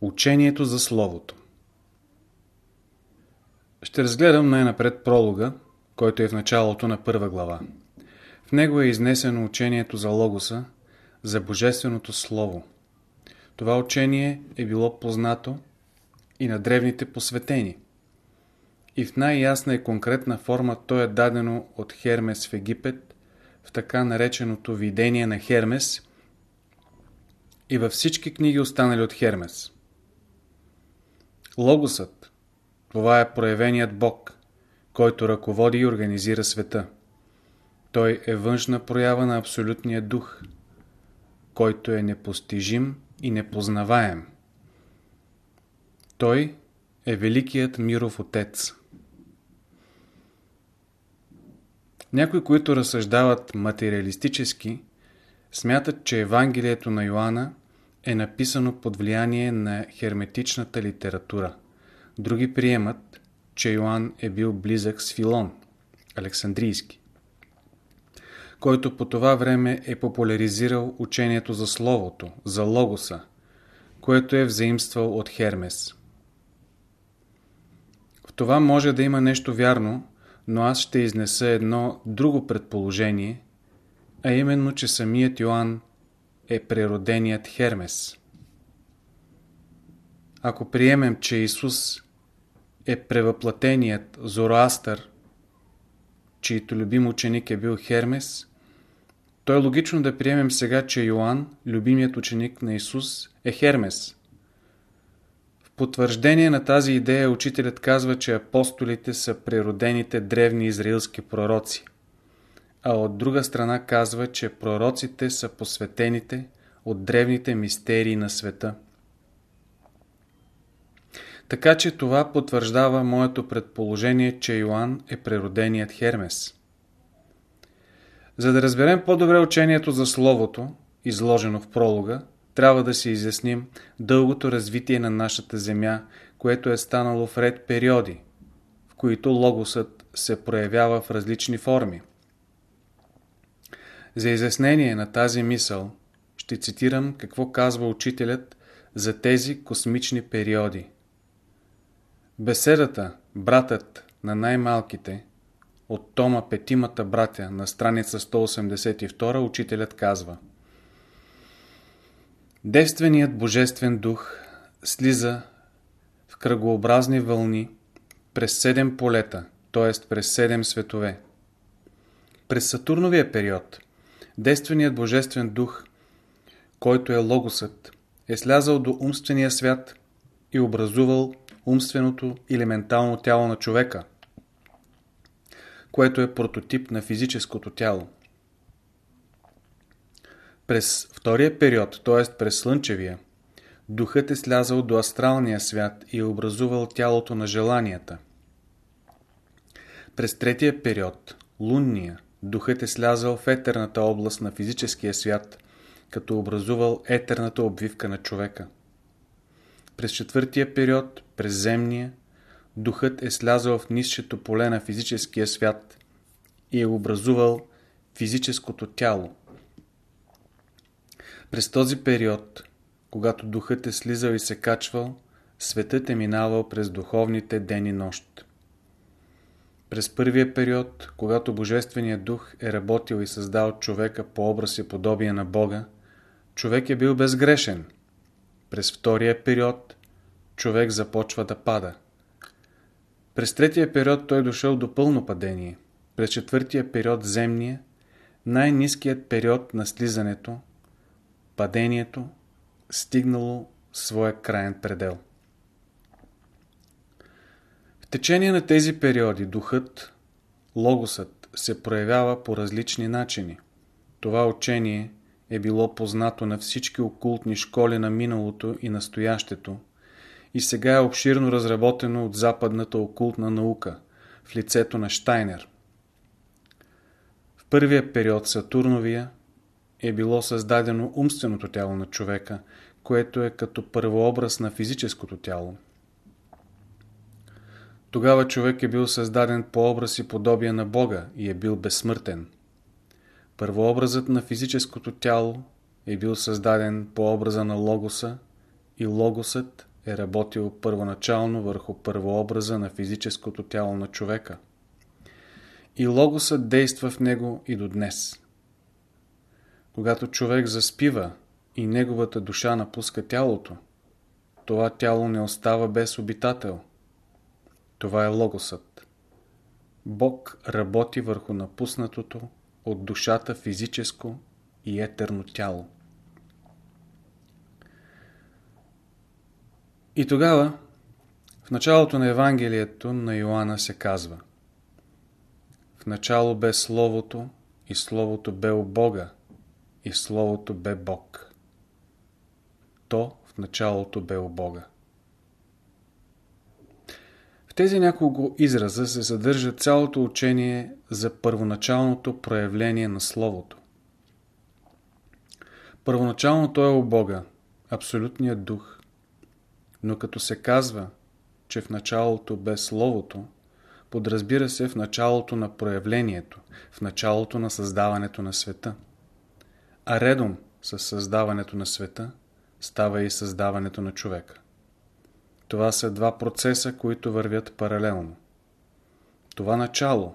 Учението за Словото Ще разгледам най-напред пролога, който е в началото на първа глава. В него е изнесено учението за Логоса, за Божественото Слово. Това учение е било познато и на древните посветени. И в най-ясна и конкретна форма то е дадено от Хермес в Египет, в така нареченото видение на Хермес и във всички книги останали от Хермес. Логосът – това е проявеният Бог, който ръководи и организира света. Той е външна проява на Абсолютния дух, който е непостижим и непознаваем. Той е Великият миров Отец. Някои, които разсъждават материалистически, смятат, че Евангелието на Йоанна е написано под влияние на херметичната литература. Други приемат, че Йоанн е бил близък с Филон, Александрийски, който по това време е популяризирал учението за Словото, за Логоса, което е взаимствал от Хермес. В това може да има нещо вярно, но аз ще изнеса едно друго предположение, а именно, че самият Йоанн е прероденият Хермес. Ако приемем, че Исус е превъплатеният Зороастър, чийто любим ученик е бил Хермес, то е логично да приемем сега, че Йоанн, любимият ученик на Исус, е Хермес. В потвърждение на тази идея учителят казва, че апостолите са природените древни израилски пророци – а от друга страна казва, че пророците са посветените от древните мистерии на света. Така че това потвърждава моето предположение, че Йоанн е природеният Хермес. За да разберем по-добре учението за Словото, изложено в пролога, трябва да си изясним дългото развитие на нашата Земя, което е станало в ред периоди, в които Логосът се проявява в различни форми. За изяснение на тази мисъл ще цитирам какво казва учителят за тези космични периоди. Беседата «Братът на най-малките» от тома Петимата братя на страница 182 учителят казва Девственият Божествен дух слиза в кръгообразни вълни през седем полета, т.е. през седем светове. През Сатурновия период – Действеният Божествен дух, който е Логосът, е слязал до умствения свят и образувал умственото или ментално тяло на човека, което е прототип на физическото тяло. През втория период, т.е. през Слънчевия, духът е слязал до астралния свят и е образувал тялото на желанията. През третия период, лунния, духът е слязал в етерната област на физическия свят, като образувал етерната обвивка на човека. През четвъртия период, през земния, духът е слязал в низшето поле на физическия свят и е образувал физическото тяло. През този период, когато духът е слизал и се качвал, светът е минавал през духовните ден и нощ. През първия период, когато Божественият дух е работил и създал човека по образ и подобие на Бога, човек е бил безгрешен. През втория период човек започва да пада. През третия период той е дошъл до пълно падение. През четвъртия период земния, най-низкият период на слизането, падението, стигнало своя краен предел. Течение на тези периоди духът, логосът, се проявява по различни начини. Това учение е било познато на всички окултни школи на миналото и настоящето и сега е обширно разработено от западната окултна наука в лицето на Штайнер. В първия период Сатурновия е било създадено умственото тяло на човека, което е като първообраз на физическото тяло. Тогава човек е бил създаден по образ и подобие на Бога и е бил безсмъртен. Първообразът на физическото тяло е бил създаден по образа на Логоса и логосът е работил първоначално върху първообраза на физическото тяло на човека. И логосът действа в него и до днес. Когато човек заспива и неговата душа напуска тялото, това тяло не остава без обитател. Това е логосът. Бог работи върху напуснатото от душата физическо и етерно тяло. И тогава, в началото на Евангелието на Йоанна се казва В начало бе Словото и Словото бе у Бога и Словото бе Бог. То в началото бе у Бога. Тези няколко израза се съдържа цялото учение за първоначалното проявление на Словото. Първоначалното е у Бога, Абсолютният Дух, но като се казва, че в началото бе Словото, подразбира се в началото на проявлението, в началото на създаването на света. А редом с създаването на света става и създаването на човека. Това са два процеса, които вървят паралелно. Това начало,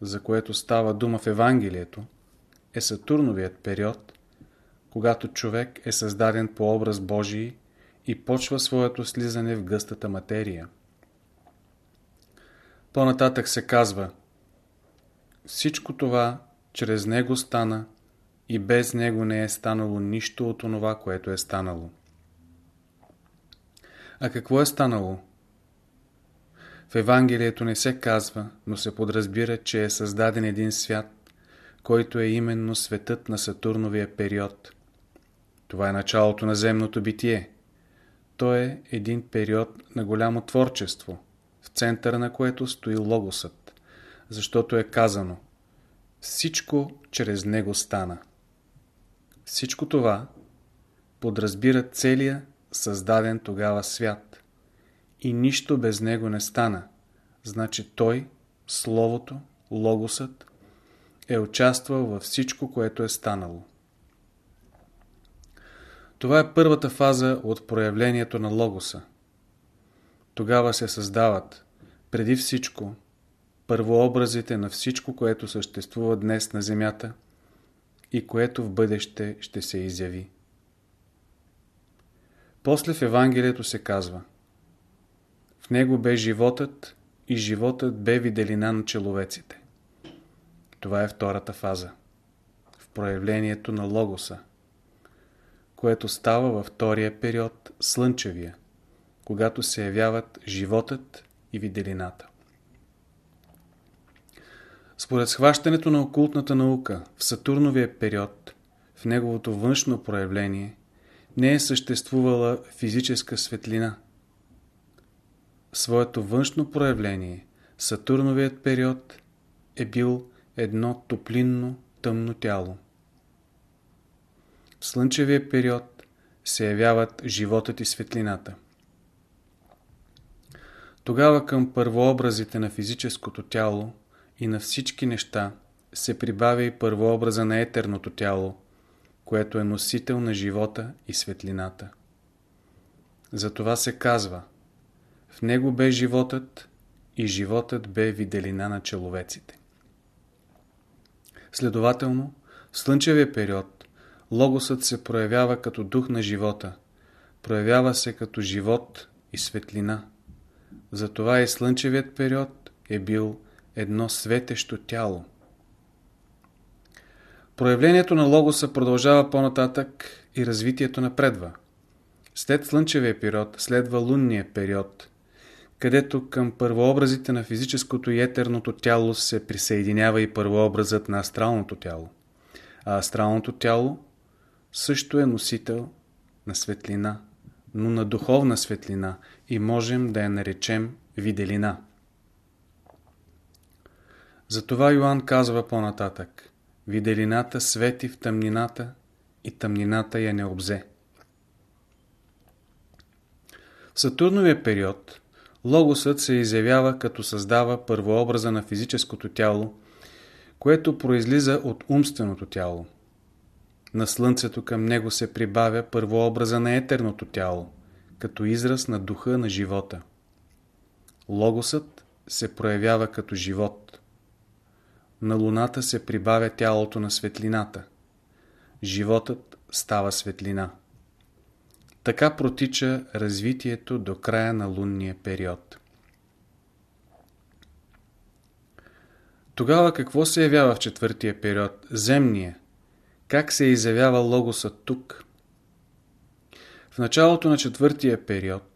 за което става дума в Евангелието, е Сатурновият период, когато човек е създаден по образ Божий и почва своето слизане в гъстата материя. По-нататък се казва Всичко това чрез него стана и без него не е станало нищо от онова, което е станало. А какво е станало? В Евангелието не се казва, но се подразбира, че е създаден един свят, който е именно светът на Сатурновия период. Това е началото на земното битие. То е един период на голямо творчество, в центъра на което стои Логосът, защото е казано Всичко чрез него стана. Всичко това подразбира целия създаден тогава свят. И нищо без него не стана. Значи той, Словото, Логосът, е участвал във всичко, което е станало. Това е първата фаза от проявлението на Логоса. Тогава се създават, преди всичко, първообразите на всичко, което съществува днес на Земята и което в бъдеще ще се изяви. После в Евангелието се казва В него бе животът и животът бе виделина на человеците. Това е втората фаза. В проявлението на Логоса – което става във втория период, слънчевия, когато се явяват животът и виделината. Според схващането на окултната наука в Сатурновия период, в неговото външно проявление, не е съществувала физическа светлина. Своето външно проявление, Сатурновият период е бил едно топлинно тъмно тяло. В слънчевия период се явяват животът и светлината. Тогава към първообразите на физическото тяло и на всички неща се прибавя и първообраза на етерното тяло, което е носител на живота и светлината. Затова се казва В него бе животът и животът бе виделина на человеците. Следователно, в слънчевия период Логосът се проявява като дух на живота. Проявява се като живот и светлина. Затова и слънчевият период е бил едно светещо тяло. Проявлението на Логоса продължава по-нататък и развитието напредва. След слънчевия период следва лунния период, където към първообразите на физическото и етерното тяло се присъединява и първообразът на астралното тяло. А астралното тяло също е носител на светлина, но на духовна светлина и можем да я наречем виделина. Затова Йоанн казва по-нататък Виделината свети в тъмнината и тъмнината я не обзе. В Сатурновия период Логосът се изявява като създава първообраза на физическото тяло, което произлиза от умственото тяло. На Слънцето към него се прибавя първообраза на етерното тяло, като израз на духа на живота. Логосът се проявява като живот. На луната се прибавя тялото на светлината. Животът става светлина. Така протича развитието до края на лунния период. Тогава какво се явява в четвъртия период? Земния. Как се изявява логосът тук? В началото на четвъртия период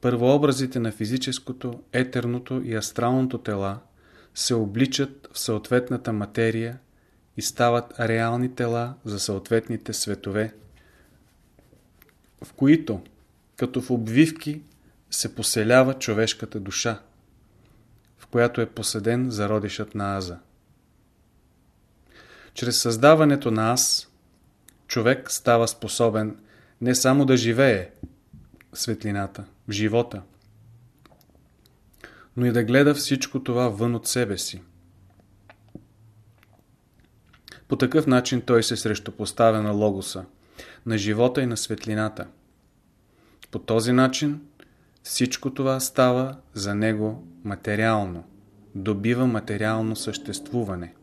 първообразите на физическото, етерното и астралното тела се обличат в съответната материя и стават реални тела за съответните светове, в които, като в обвивки, се поселява човешката душа, в която е посъден зародишът на Аза. Чрез създаването на Аз, човек става способен не само да живее светлината, в живота, но и да гледа всичко това вън от себе си. По такъв начин той се срещупоставя на логоса, на живота и на светлината. По този начин всичко това става за него материално, добива материално съществуване.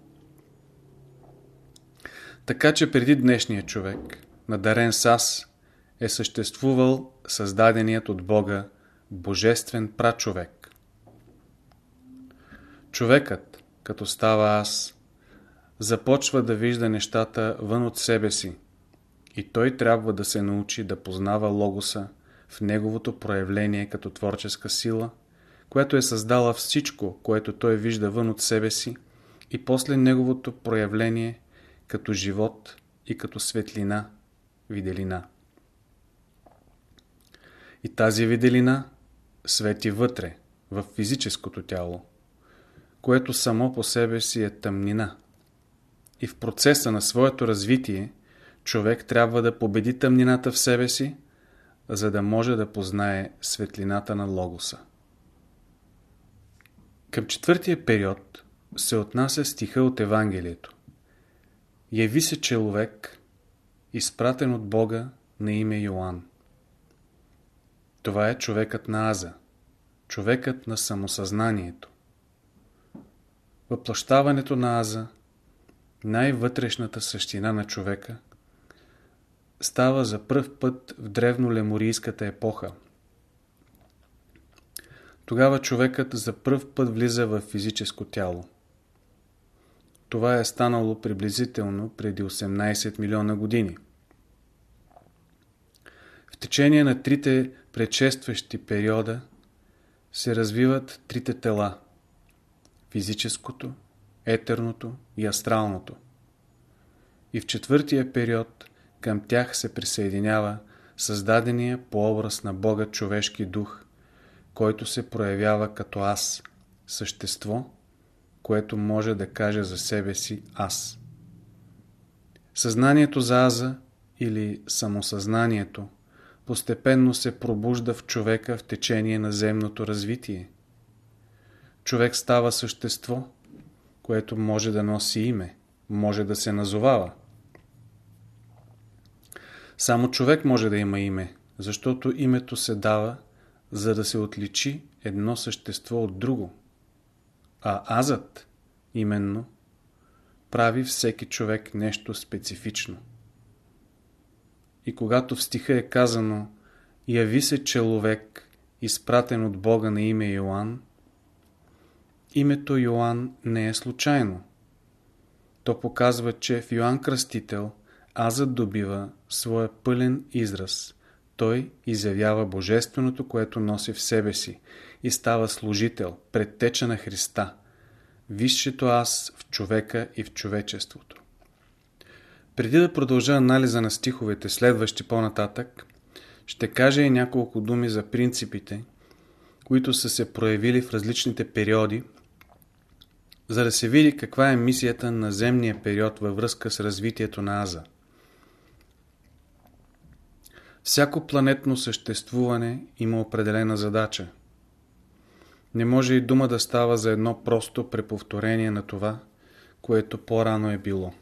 Така че преди днешния човек, надарен с аз, е съществувал създаденият от Бога божествен прачовек. Човекът, като става аз, започва да вижда нещата вън от себе си и той трябва да се научи да познава Логоса в неговото проявление като творческа сила, която е създала всичко, което той вижда вън от себе си и после неговото проявление като живот и като светлина, виделина. И тази виделина свети вътре, в физическото тяло, което само по себе си е тъмнина. И в процеса на своето развитие човек трябва да победи тъмнината в себе си, за да може да познае светлината на Логоса. Към четвъртия период се отнася стиха от Евангелието. Яви се човек, изпратен от Бога на име Йоанн. Това е човекът на Аза, човекът на самосъзнанието. Въплащаването на Аза, най-вътрешната същина на човека, става за пръв път в древно-леморийската епоха. Тогава човекът за пръв път влиза в физическо тяло. Това е станало приблизително преди 18 милиона години. В течение на трите предшестващи периода се развиват трите тела – физическото, етерното и астралното. И в четвъртия период към тях се присъединява създадения по образ на Бога човешки дух, който се проявява като аз, същество, което може да каже за себе си аз. Съзнанието за аза или самосъзнанието постепенно се пробужда в човека в течение на земното развитие. Човек става същество, което може да носи име, може да се назовава. Само човек може да има име, защото името се дава, за да се отличи едно същество от друго. А азът, именно, прави всеки човек нещо специфично. И когато в стиха е казано Яви се човек, изпратен от Бога на име Йоанн, името Йоанн не е случайно. То показва, че в Йоанн Кръстител азът добива своя пълен израз. Той изявява Божественото, което носи в себе си и става служител, предтеча на Христа, висшето аз в човека и в човечеството. Преди да продължа анализа на стиховете, следващи по-нататък, ще кажа и няколко думи за принципите, които са се проявили в различните периоди, за да се види каква е мисията на земния период във връзка с развитието на Аза. Всяко планетно съществуване има определена задача. Не може и дума да става за едно просто преповторение на това, което по-рано е било.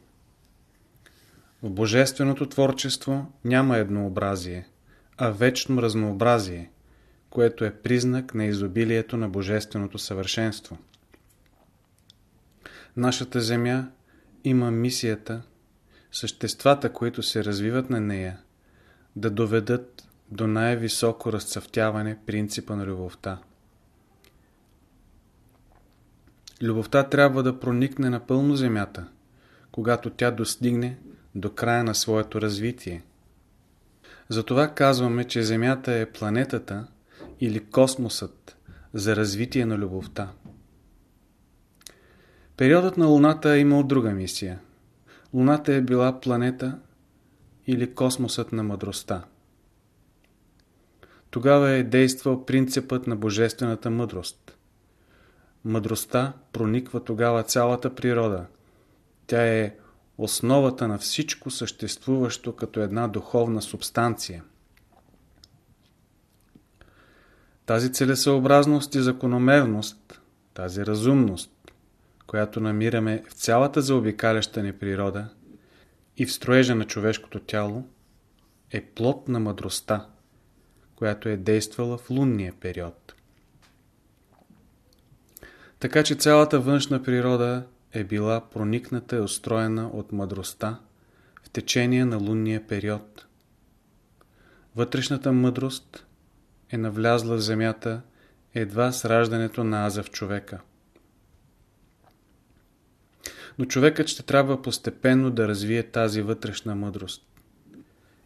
В Божественото творчество няма еднообразие, а вечно разнообразие, което е признак на изобилието на Божественото съвършенство. Нашата Земя има мисията, съществата, които се развиват на нея, да доведат до най-високо разцъфтяване принципа на любовта. Любовта трябва да проникне напълно Земята, когато тя достигне до края на своето развитие. Затова казваме, че Земята е планетата или космосът за развитие на любовта. Периодът на Луната е имал друга мисия. Луната е била планета или космосът на мъдростта. Тогава е действал принципът на божествената мъдрост. Мъдростта прониква тогава цялата природа. Тя е основата на всичко съществуващо като една духовна субстанция. Тази целесъобразност и закономерност, тази разумност, която намираме в цялата заобикаляща ни природа и в строежа на човешкото тяло, е плод на мъдростта, която е действала в лунния период. Така че цялата външна природа е била проникната и устроена от мъдростта в течение на лунния период. Вътрешната мъдрост е навлязла в земята едва с раждането на аза в човека. Но човекът ще трябва постепенно да развие тази вътрешна мъдрост.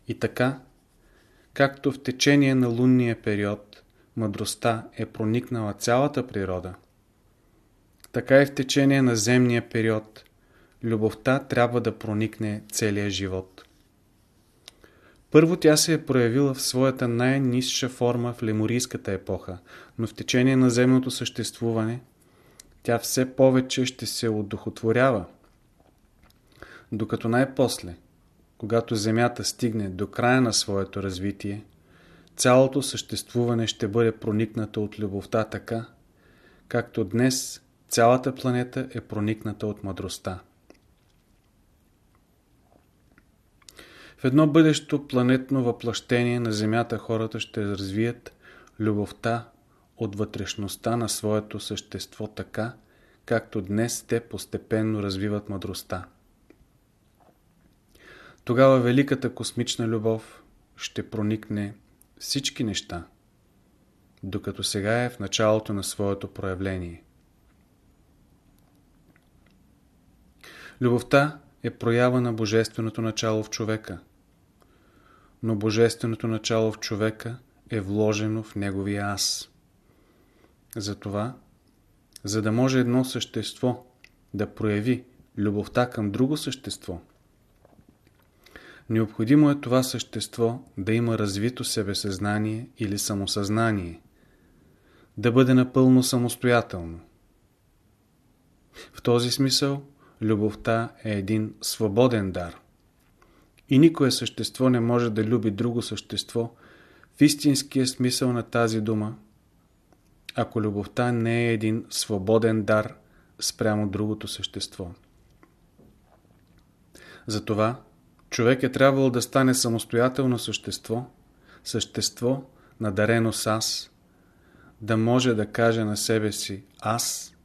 И така, както в течение на лунния период мъдростта е проникнала цялата природа, така и в течение на земния период любовта трябва да проникне целия живот. Първо тя се е проявила в своята най-низша форма в леморийската епоха, но в течение на земното съществуване тя все повече ще се удохотворява. Докато най-после, когато Земята стигне до края на своето развитие, цялото съществуване ще бъде проникнато от любовта така, както днес Цялата планета е проникната от мъдростта. В едно бъдещо планетно въплъщение на Земята хората ще развият любовта от вътрешността на своето същество така, както днес те постепенно развиват мъдростта. Тогава великата космична любов ще проникне всички неща, докато сега е в началото на своето проявление. Любовта е проява на божественото начало в човека. Но божественото начало в човека е вложено в неговия аз. Затова, за да може едно същество да прояви любовта към друго същество, необходимо е това същество да има развито себесъзнание или самосъзнание, да бъде напълно самостоятелно. В този смисъл любовта е един свободен дар. И никое същество не може да люби друго същество в истинския смисъл на тази дума, ако любовта не е един свободен дар спрямо другото същество. Затова човек е трябвало да стане самостоятелно същество, същество надарено с аз, да може да каже на себе си аз,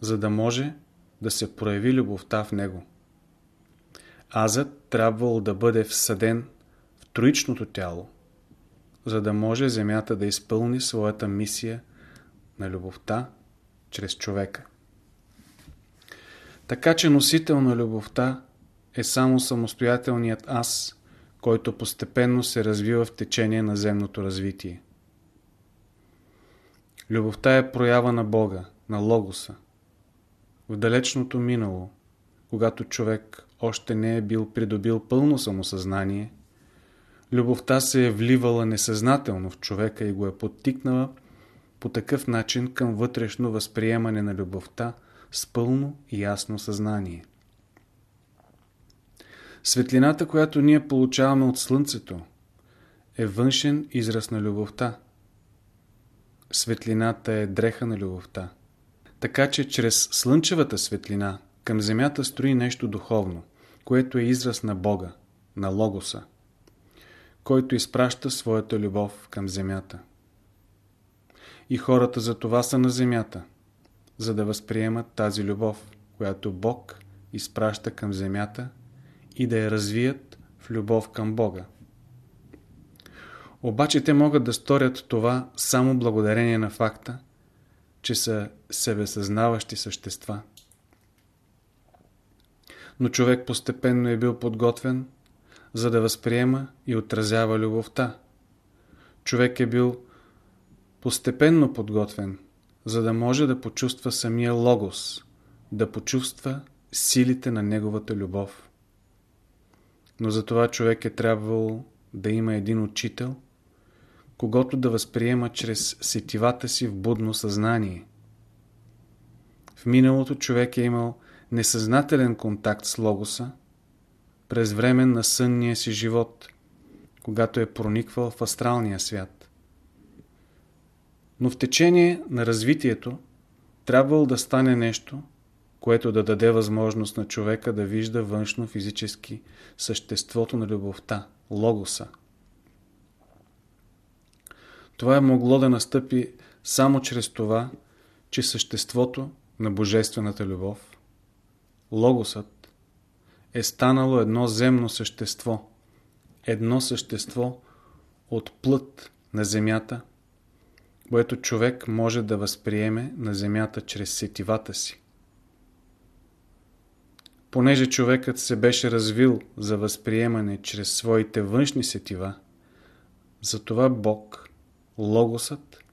за да може да се прояви любовта в него. Азът трябвало да бъде всъден в троичното тяло, за да може Земята да изпълни своята мисия на любовта чрез човека. Така че носител на любовта е само самостоятелният аз, който постепенно се развива в течение на земното развитие. Любовта е проява на Бога, на Логоса, в далечното минало, когато човек още не е бил придобил пълно самосъзнание, любовта се е вливала несъзнателно в човека и го е подтикнала по такъв начин към вътрешно възприемане на любовта с пълно и ясно съзнание. Светлината, която ние получаваме от Слънцето, е външен израз на любовта. Светлината е дреха на любовта. Така че чрез слънчевата светлина към Земята строи нещо духовно, което е израз на Бога, на Логоса, който изпраща своята любов към земята. И хората за това са на земята, за да възприемат тази любов, която Бог изпраща към земята и да я развият в любов към Бога. Обаче те могат да сторят това само благодарение на факта, че са себесъзнаващи същества. Но човек постепенно е бил подготвен, за да възприема и отразява любовта. Човек е бил постепенно подготвен, за да може да почувства самия логос, да почувства силите на неговата любов. Но за това човек е трябвало да има един учител, когато да възприема чрез сетивата си в будно съзнание. В миналото човек е имал несъзнателен контакт с Логоса през време на сънния си живот, когато е прониквал в астралния свят. Но в течение на развитието трябвало да стане нещо, което да даде възможност на човека да вижда външно физически съществото на любовта, логоса. Това е могло да настъпи само чрез това, че съществото на Божествената любов, логосът, е станало едно земно същество, едно същество от плът на земята, което човек може да възприеме на земята чрез сетивата си. Понеже човекът се беше развил за възприемане чрез своите външни сетива, затова Бог, Логосът,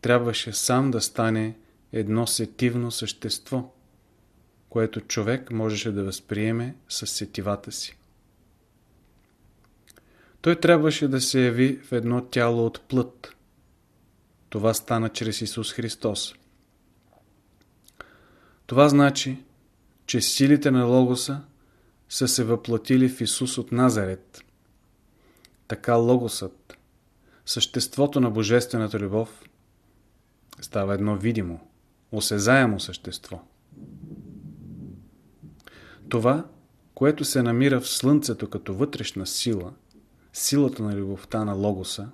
трябваше сам да стане едно сетивно същество, което човек можеше да възприеме с сетивата си. Той трябваше да се яви в едно тяло от плът. Това стана чрез Исус Христос. Това значи, че силите на Логоса са се въплатили в Исус от Назарет. Така Логосът, съществото на Божествената любов, става едно видимо, осезаемо същество. Това, което се намира в Слънцето като вътрешна сила, силата на любовта на Логоса,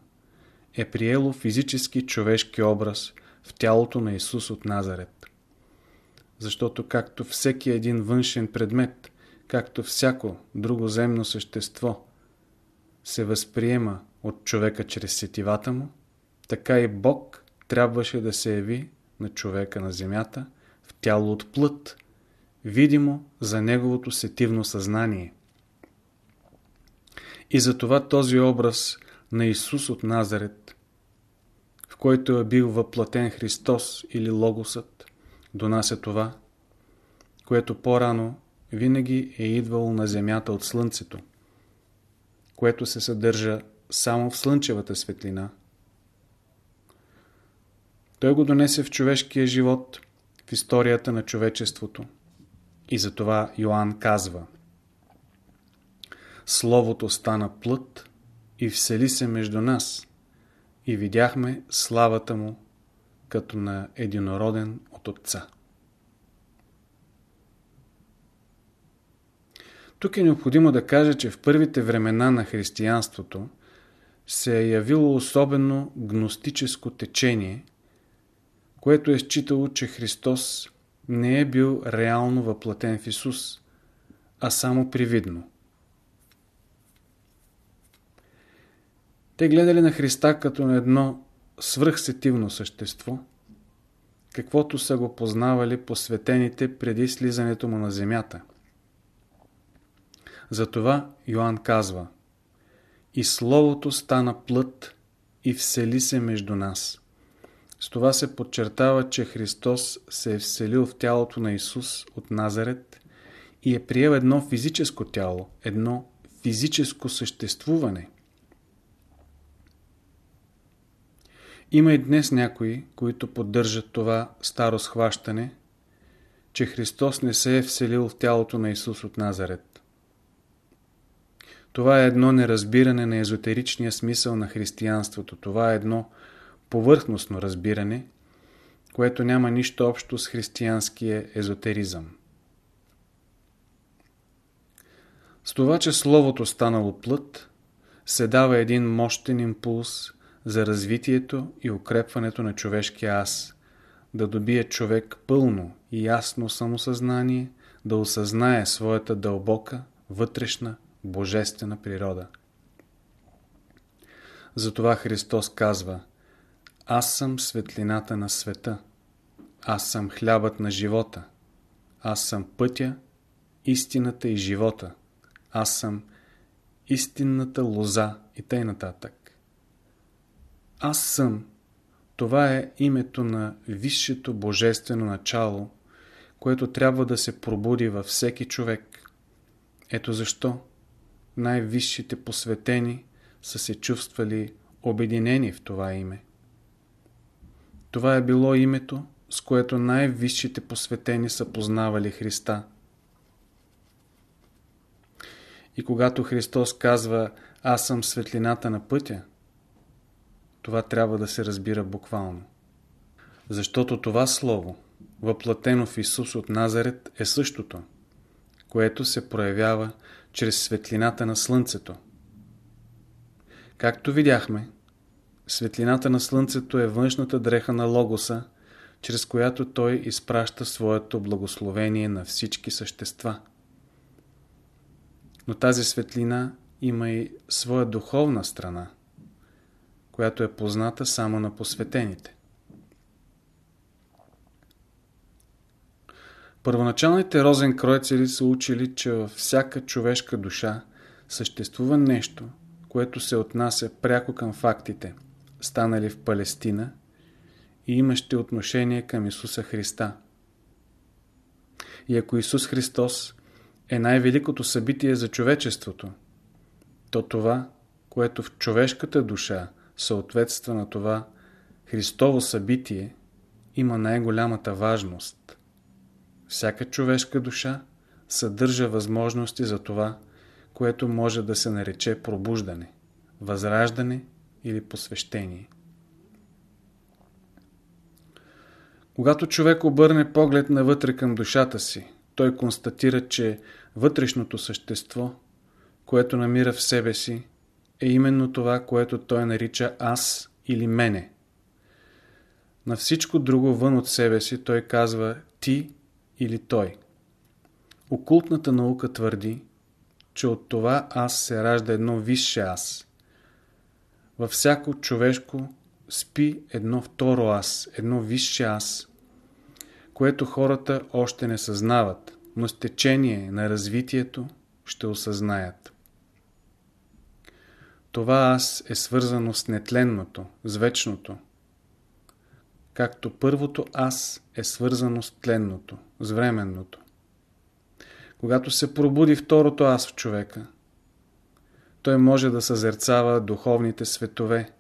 е приело физически човешки образ в тялото на Исус от Назарет. Защото както всеки един външен предмет, както всяко друго земно същество се възприема от човека чрез сетивата му, така и Бог трябваше да се яви на човека на земята в тяло от плът, видимо за неговото сетивно съзнание. И затова този образ на Исус от Назарет, в който е бил въплатен Христос или Логосът, донася това, което по-рано винаги е идвало на Земята от Слънцето, което се съдържа само в слънчевата светлина. Той го донесе в човешкия живот, в историята на човечеството. И затова Йоанн казва Словото стана плът и всели се между нас и видяхме славата му като на единороден от Отца. Тук е необходимо да кажа, че в първите времена на християнството се е явило особено гностическо течение, което е считало, че Христос не е бил реално въплатен в Исус, а само привидно. Те гледали на Христа като на едно свръхсетивно същество, каквото са го познавали посветените преди слизането му на земята – затова Йоанн казва И Словото стана плът и всели се между нас. С това се подчертава, че Христос се е вселил в тялото на Исус от Назарет и е приел едно физическо тяло, едно физическо съществуване. Има и днес някои, които поддържат това старо схващане, че Христос не се е вселил в тялото на Исус от Назарет. Това е едно неразбиране на езотеричния смисъл на християнството. Това е едно повърхностно разбиране, което няма нищо общо с християнския езотеризъм. С това, че Словото станало плът, се дава един мощен импулс за развитието и укрепването на човешкия аз, да добие човек пълно и ясно самосъзнание, да осъзнае своята дълбока, вътрешна, божествена природа. Затова Христос казва Аз съм светлината на света. Аз съм хлябът на живота. Аз съм пътя, истината и живота. Аз съм истинната лоза и тъй. Аз съм. Това е името на висшето божествено начало, което трябва да се пробуди във всеки човек. Ето защо най-висшите посветени са се чувствали обединени в това име. Това е било името, с което най-висшите посветени са познавали Христа. И когато Христос казва «Аз съм светлината на пътя», това трябва да се разбира буквално. Защото това слово, въплатено в Исус от Назарет, е същото, което се проявява чрез светлината на Слънцето. Както видяхме, светлината на Слънцето е външната дреха на Логоса, чрез която той изпраща своето благословение на всички същества. Но тази светлина има и своя духовна страна, която е позната само на посветените. Първоначалните розен кройцери са учили, че във всяка човешка душа съществува нещо, което се отнася пряко към фактите, станали в Палестина и имащи отношение към Исуса Христа. И ако Исус Христос е най-великото събитие за човечеството, то това, което в човешката душа съответства на това Христово събитие, има най-голямата важност. Всяка човешка душа съдържа възможности за това, което може да се нарече пробуждане, възраждане или посвещение. Когато човек обърне поглед навътре към душата си, той констатира, че вътрешното същество, което намира в себе си, е именно това, което той нарича аз или мене. На всичко друго вън от себе си той казва ти или той. Окултната наука твърди, че от това аз се ражда едно висше аз. Във всяко човешко спи едно второ аз, едно висше аз, което хората още не съзнават, но с течение на развитието ще осъзнаят. Това аз е свързано с нетленното, с вечното, както първото аз е свързано с тленното, с временното. Когато се пробуди второто аз в човека, той може да съзерцава духовните светове,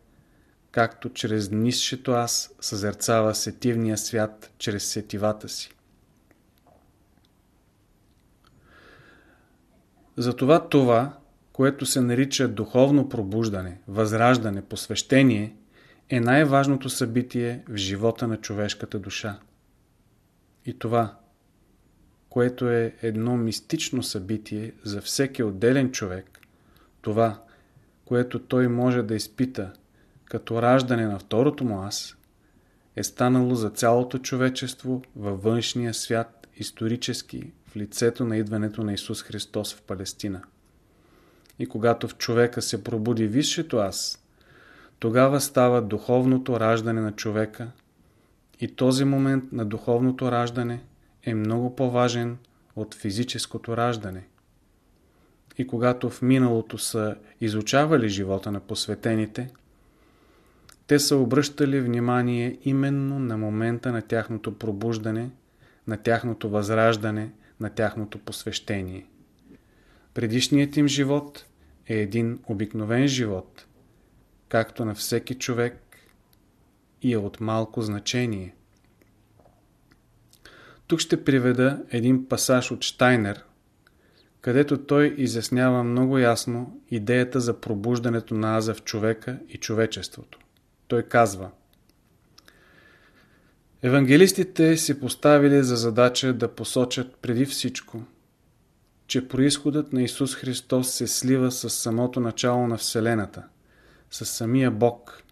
както чрез нисшето аз съзерцава сетивния свят чрез сетивата си. Затова това, което се нарича духовно пробуждане, възраждане, посвещение, е най-важното събитие в живота на човешката душа. И това, което е едно мистично събитие за всеки отделен човек, това, което той може да изпита като раждане на второто му аз, е станало за цялото човечество във външния свят исторически в лицето на идването на Исус Христос в Палестина. И когато в човека се пробуди висшето аз, тогава става духовното раждане на човека и този момент на духовното раждане е много по-важен от физическото раждане. И когато в миналото са изучавали живота на посветените, те са обръщали внимание именно на момента на тяхното пробуждане, на тяхното възраждане, на тяхното посвещение. Предишният им живот е един обикновен живот, както на всеки човек и е от малко значение. Тук ще приведа един пасаж от Штайнер, където той изяснява много ясно идеята за пробуждането на аза в човека и човечеството. Той казва Евангелистите си поставили за задача да посочат преди всичко, че происходът на Исус Христос се слива с самото начало на Вселената, с самия Бог.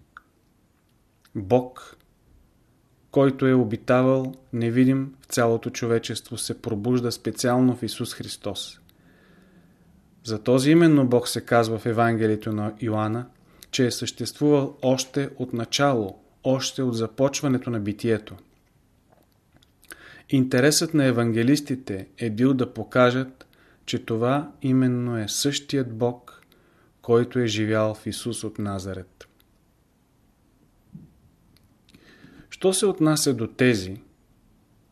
Бог, който е обитавал невидим в цялото човечество, се пробужда специално в Исус Христос. За този именно Бог се казва в Евангелието на Йоанна, че е съществувал още от начало, още от започването на битието. Интересът на евангелистите е бил да покажат, че това именно е същият Бог, който е живял в Исус от Назарет. Що се отнася до тези,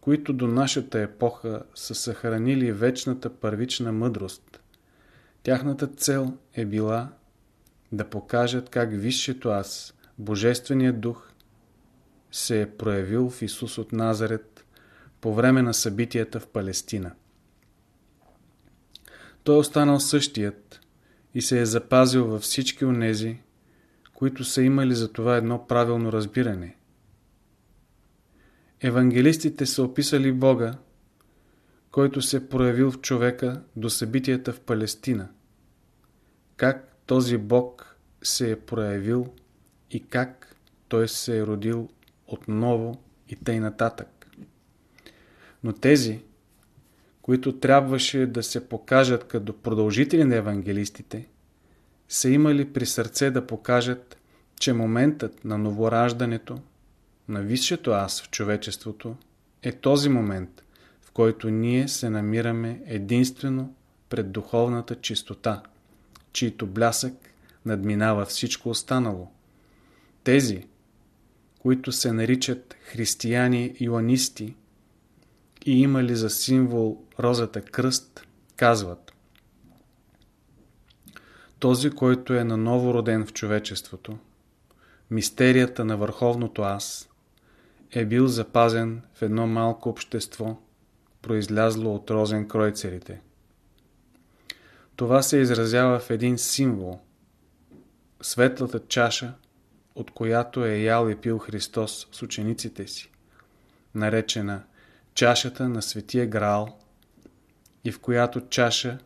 които до нашата епоха са съхранили вечната първична мъдрост, тяхната цел е била да покажат как Висшето Аз, Божественият Дух, се е проявил в Исус от Назарет по време на събитията в Палестина. Той е останал същият и се е запазил във всички онези, които са имали за това едно правилно разбиране. Евангелистите са описали Бога, който се проявил в човека до събитията в Палестина. Как този Бог се е проявил и как той се е родил отново и тъй нататък. Но тези, които трябваше да се покажат като продължители на евангелистите, са имали при сърце да покажат, че моментът на новораждането, на висшето аз в човечеството, е този момент, в който ние се намираме единствено пред духовната чистота, чийто блясък надминава всичко останало. Тези, които се наричат християни-юанисти и имали за символ розата кръст, казват Този, който е наново роден в човечеството, мистерията на върховното аз, е бил запазен в едно малко общество, произлязло от розен кройцерите. Това се изразява в един символ – светлата чаша, от която е ял и пил Христос с учениците си, наречена чашата на Светия Граал и в която чаша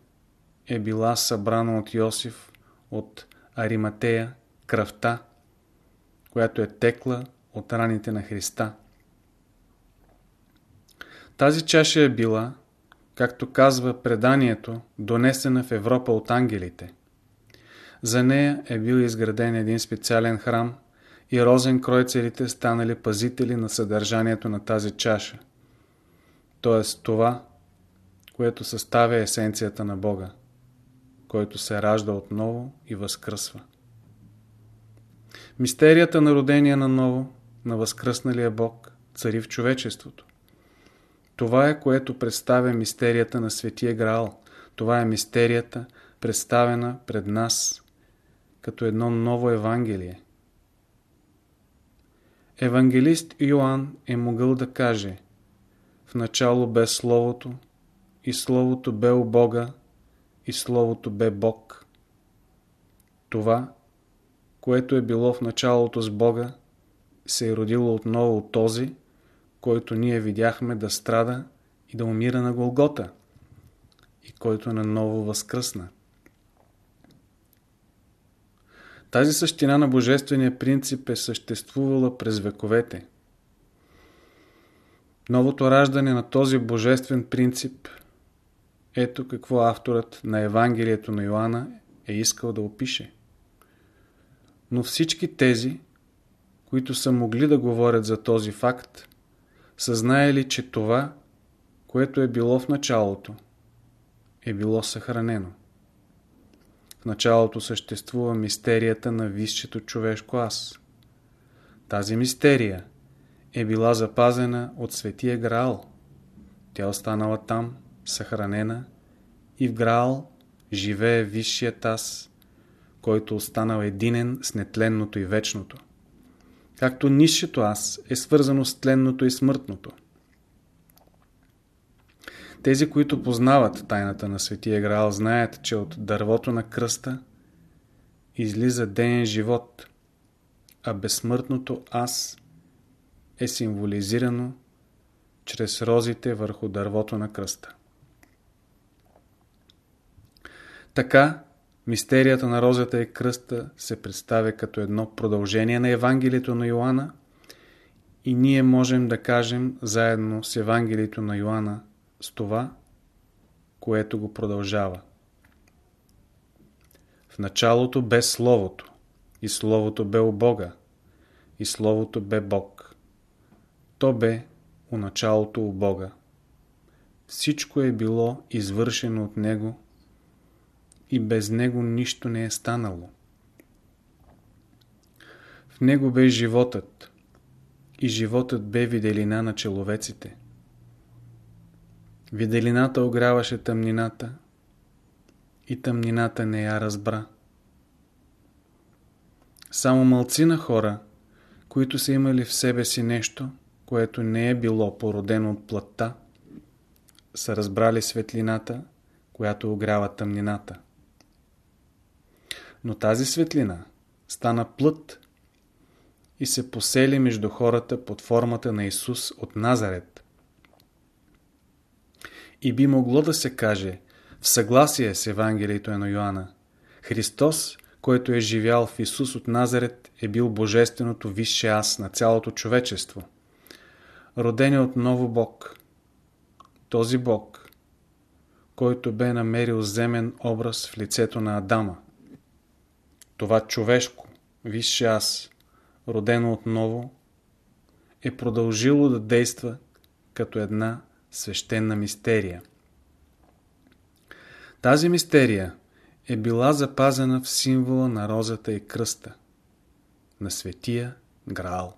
е била събрана от Йосиф от Ариматея кръвта, която е текла от раните на Христа. Тази чаша е била, както казва преданието, донесена в Европа от ангелите. За нея е бил изграден един специален храм и розен кройцерите станали пазители на съдържанието на тази чаша, т.е. това, което съставя есенцията на Бога, който се ражда отново и възкръсва. Мистерията на родения на ново, на възкръсналия Бог, цари в човечеството. Това е, което представя мистерията на Светия Граал. Това е мистерията, представена пред нас като едно ново Евангелие. Евангелист Йоанн е могъл да каже В начало бе Словото, и Словото бе у Бога, и Словото бе Бог. Това, което е било в началото с Бога, се е родило отново от този, който ние видяхме да страда и да умира на Голгота и който наново възкръсна. Тази същина на Божествения принцип е съществувала през вековете. Новото раждане на този Божествен принцип ето какво авторът на Евангелието на Йоанна е искал да опише. Но всички тези, които са могли да говорят за този факт, са знаели, че това, което е било в началото, е било съхранено. В началото съществува мистерията на висшето човешко аз. Тази мистерия е била запазена от Светия Граал. Тя останала там, съхранена и в Граал живее висшият аз, който останал единен с нетленното и вечното както нисшето аз е свързано с тленното и смъртното. Тези, които познават тайната на Светия Граал, знаят, че от дървото на кръста излиза денен живот, а безсмъртното аз е символизирано чрез розите върху дървото на кръста. Така, мистерията на розата и кръста се представя като едно продължение на Евангелието на Йоанна и ние можем да кажем заедно с Евангелието на Йоанна с това, което го продължава. В началото бе Словото, и Словото бе у Бога, и Словото бе Бог. То бе у началото у Бога. Всичко е било извършено от Него и без Него нищо не е станало. В Него бе животът и животът бе виделина на человеците. Виделината огряваше тъмнината и тъмнината не я разбра. Само мълцина хора, които са имали в себе си нещо, което не е било породено от плътта, са разбрали светлината, която огрява тъмнината. Но тази светлина стана плът и се посели между хората под формата на Исус от Назарет. И би могло да се каже, в съгласие с Евангелието на Йоанна, Христос, който е живял в Исус от Назарет, е бил божественото висше аз на цялото човечество. Роден е от ново Бог. Този Бог, който бе намерил земен образ в лицето на Адама. Това човешко, висше аз, родено отново, е продължило да действа като една свещена мистерия. Тази мистерия е била запазена в символа на розата и кръста, на светия Граал.